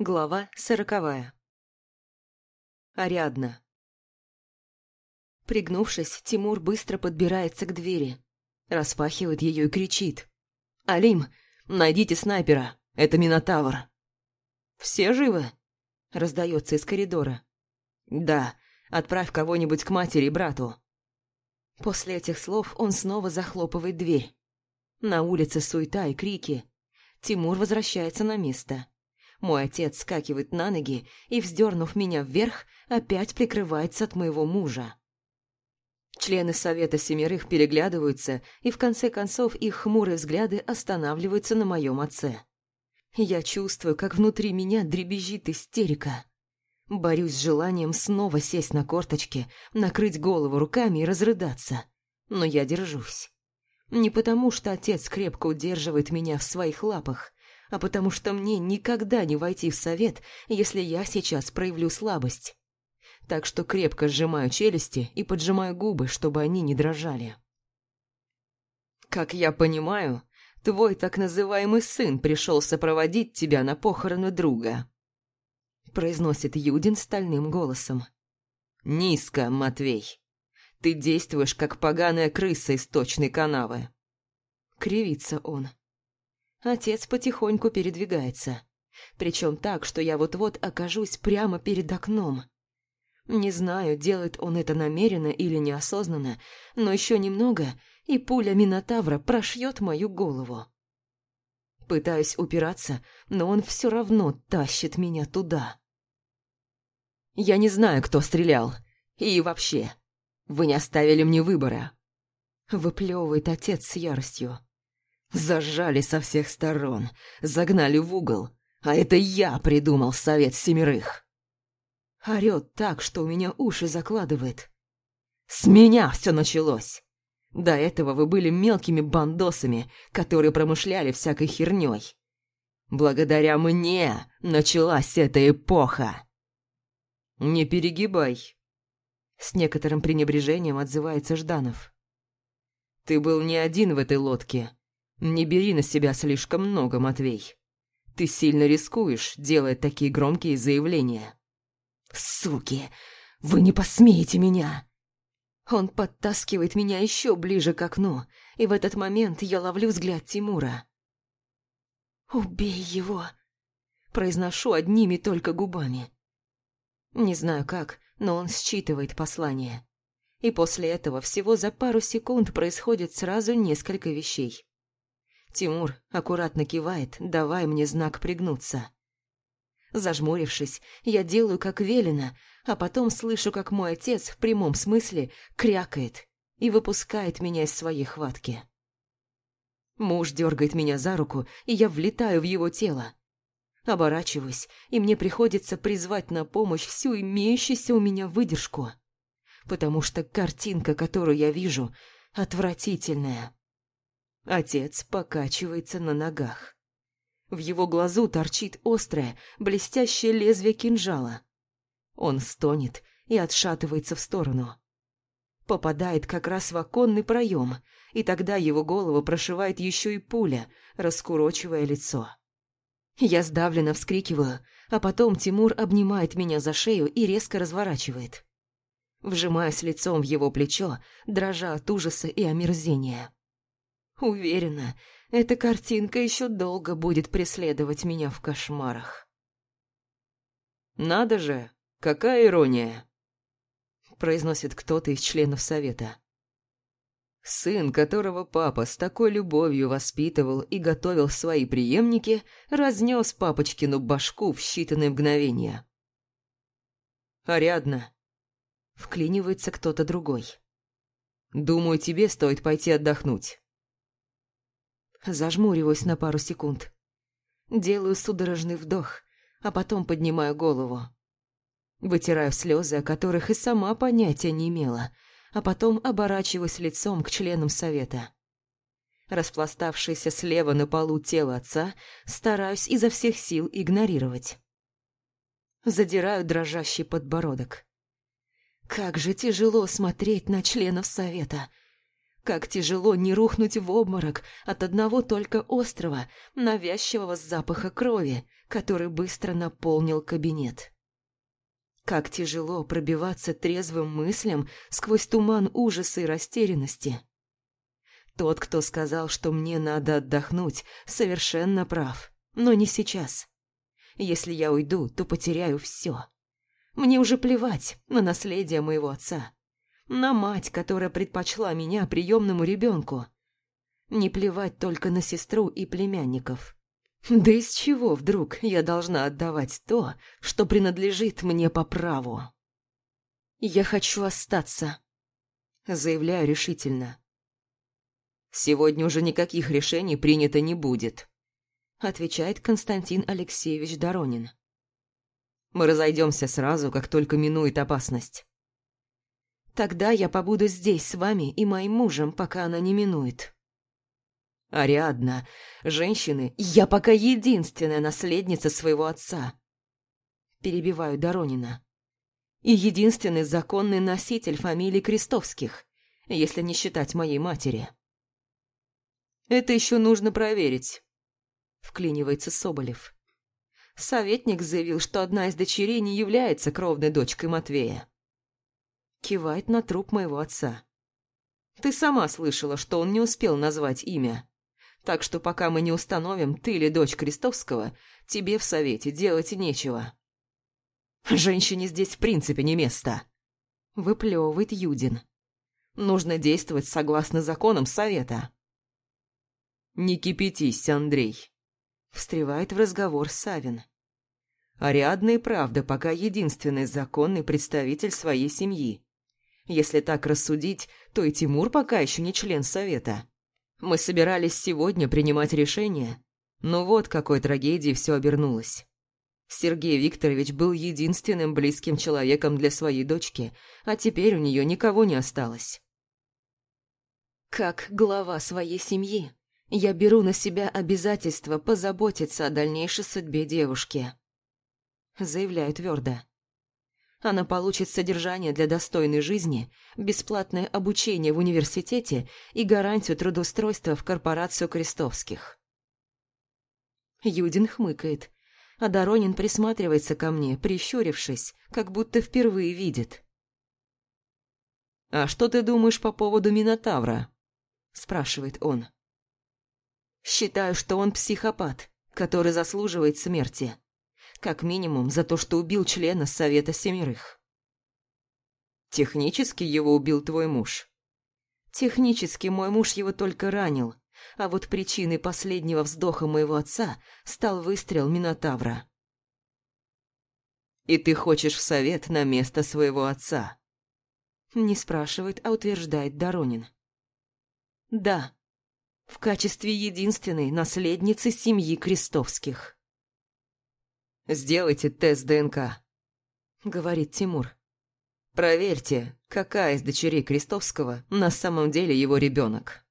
Глава сороковая. Ариадна. Пригнувшись, Тимур быстро подбирается к двери, распахивает ее и кричит. «Алим, найдите снайпера, это Минотавр!» «Все живы?» – раздается из коридора. «Да, отправь кого-нибудь к матери и брату». После этих слов он снова захлопывает дверь. На улице суета и крики. Тимур возвращается на место. Мой отец скакивает на ноги и, вздернув меня вверх, опять прикрывается от моего мужа. Члены Совета Семерых переглядываются, и в конце концов их хмурые взгляды останавливаются на моем отце. Я чувствую, как внутри меня дребезжит истерика. Борюсь с желанием снова сесть на корточки, накрыть голову руками и разрыдаться. Но я держусь. Не потому, что отец крепко удерживает меня в своих лапах, а потому что мне никогда не войти в совет, если я сейчас проявлю слабость. Так что крепко сжимаю челюсти и поджимаю губы, чтобы они не дрожали. «Как я понимаю, твой так называемый сын пришел сопроводить тебя на похороны друга», произносит Юдин стальным голосом. «Низко, Матвей. Ты действуешь, как поганая крыса из точной канавы». Кривится он. Отец потихоньку передвигается. Причем так, что я вот-вот окажусь прямо перед окном. Не знаю, делает он это намеренно или неосознанно, но еще немного, и пуля Минотавра прошьет мою голову. Пытаюсь упираться, но он все равно тащит меня туда. Я не знаю, кто стрелял. И вообще, вы не оставили мне выбора. Выплевывает отец с яростью. Зажали со всех сторон, загнали в угол, а это я придумал совет семерых. Орёт так, что у меня уши закладывает. С меня все началось. До этого вы были мелкими бандосами, которые промышляли всякой херней. Благодаря мне началась эта эпоха. Не перегибай. С некоторым пренебрежением отзывается Жданов. Ты был не один в этой лодке. Не бери на себя слишком много, Матвей. Ты сильно рискуешь, делая такие громкие заявления. Суки, вы не посмеете меня! Он подтаскивает меня еще ближе к окну, и в этот момент я ловлю взгляд Тимура. «Убей его!» Произношу одними только губами. Не знаю как, но он считывает послание. И после этого всего за пару секунд происходит сразу несколько вещей. Тимур аккуратно кивает, давая мне знак пригнуться. Зажмурившись, я делаю как велено, а потом слышу, как мой отец в прямом смысле крякает и выпускает меня из своей хватки. Муж дергает меня за руку, и я влетаю в его тело. Оборачиваюсь, и мне приходится призвать на помощь всю имеющуюся у меня выдержку, потому что картинка, которую я вижу, отвратительная. Отец покачивается на ногах. В его глазу торчит острое, блестящее лезвие кинжала. Он стонет и отшатывается в сторону. Попадает как раз в оконный проем, и тогда его голову прошивает еще и пуля, раскурочивая лицо. Я сдавленно вскрикиваю, а потом Тимур обнимает меня за шею и резко разворачивает. Вжимаясь лицом в его плечо, дрожа от ужаса и омерзения. Уверена, эта картинка еще долго будет преследовать меня в кошмарах. «Надо же, какая ирония!» произносит кто-то из членов совета. Сын, которого папа с такой любовью воспитывал и готовил свои преемники, разнес папочкину башку в считанные мгновения. «Ариадна!» Вклинивается кто-то другой. «Думаю, тебе стоит пойти отдохнуть. Зажмуриваюсь на пару секунд. Делаю судорожный вдох, а потом поднимаю голову. Вытираю слезы, о которых и сама понятия не имела, а потом оборачиваюсь лицом к членам совета. Распластавшееся слева на полу тело отца стараюсь изо всех сил игнорировать. Задираю дрожащий подбородок. Как же тяжело смотреть на членов совета. Как тяжело не рухнуть в обморок от одного только острого, навязчивого запаха крови, который быстро наполнил кабинет. Как тяжело пробиваться трезвым мыслям сквозь туман ужаса и растерянности. Тот, кто сказал, что мне надо отдохнуть, совершенно прав. Но не сейчас. Если я уйду, то потеряю все. Мне уже плевать на наследие моего отца. На мать, которая предпочла меня приемному ребенку. Не плевать только на сестру и племянников. Да из чего вдруг я должна отдавать то, что принадлежит мне по праву? Я хочу остаться, заявляю решительно. Сегодня уже никаких решений принято не будет, отвечает Константин Алексеевич Доронин. Мы разойдемся сразу, как только минует опасность. Тогда я побуду здесь с вами и моим мужем, пока она не минует. Ариадна, женщины, я пока единственная наследница своего отца. Перебиваю Доронина. И единственный законный носитель фамилии Крестовских, если не считать моей матери. Это еще нужно проверить, вклинивается Соболев. Советник заявил, что одна из дочерей не является кровной дочкой Матвея. Кивает на труп моего отца. Ты сама слышала, что он не успел назвать имя. Так что пока мы не установим, ты или дочь Крестовского, тебе в совете делать нечего. Женщине здесь в принципе не место. Выплевывает Юдин. Нужно действовать согласно законам совета. Не кипятись, Андрей. Встревает в разговор Савин. Ариадна и правда пока единственный законный представитель своей семьи. Если так рассудить, то и Тимур пока еще не член совета. Мы собирались сегодня принимать решение, но вот какой трагедией все обернулось. Сергей Викторович был единственным близким человеком для своей дочки, а теперь у нее никого не осталось. Как глава своей семьи, я беру на себя обязательство позаботиться о дальнейшей судьбе девушки. Заявляю твердо. Она получит содержание для достойной жизни, бесплатное обучение в университете и гарантию трудоустройства в корпорацию Крестовских. Юдин хмыкает, а Доронин присматривается ко мне, прищурившись, как будто впервые видит. «А что ты думаешь по поводу Минотавра?» – спрашивает он. «Считаю, что он психопат, который заслуживает смерти. Как минимум за то, что убил члена Совета Семерых. Технически его убил твой муж. Технически мой муж его только ранил, а вот причиной последнего вздоха моего отца стал выстрел Минотавра. «И ты хочешь в совет на место своего отца?» Не спрашивает, а утверждает Доронин. «Да, в качестве единственной наследницы семьи Крестовских». «Сделайте тест ДНК», — говорит Тимур. «Проверьте, какая из дочерей Крестовского на самом деле его ребенок».